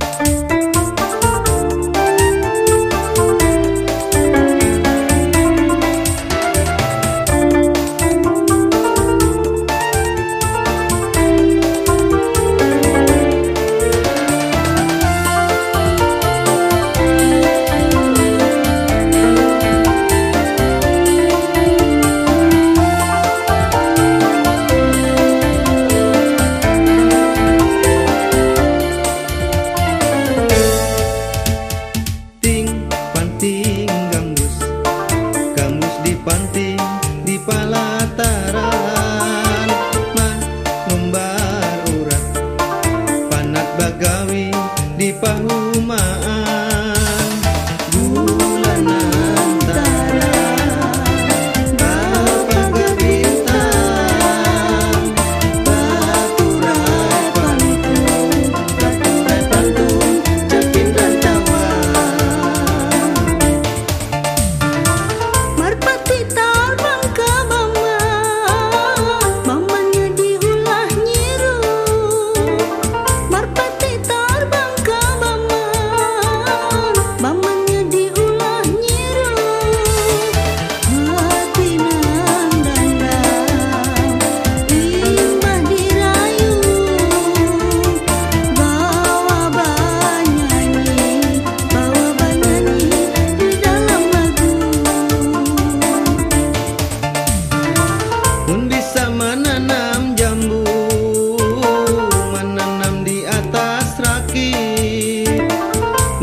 Thank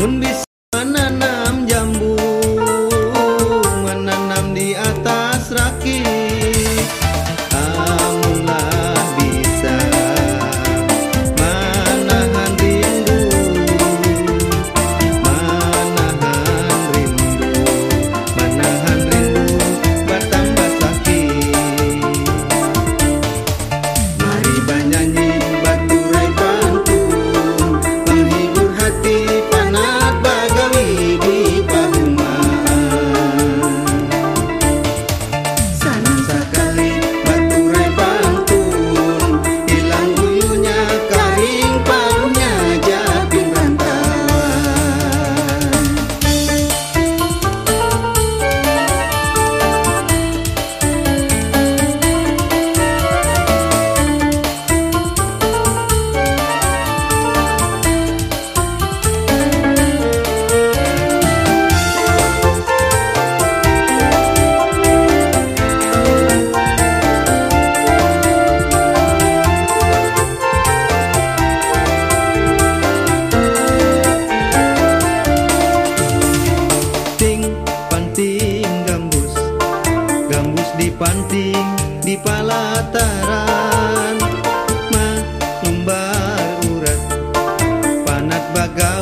Kun bisa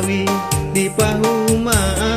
Betawi di Pahumaan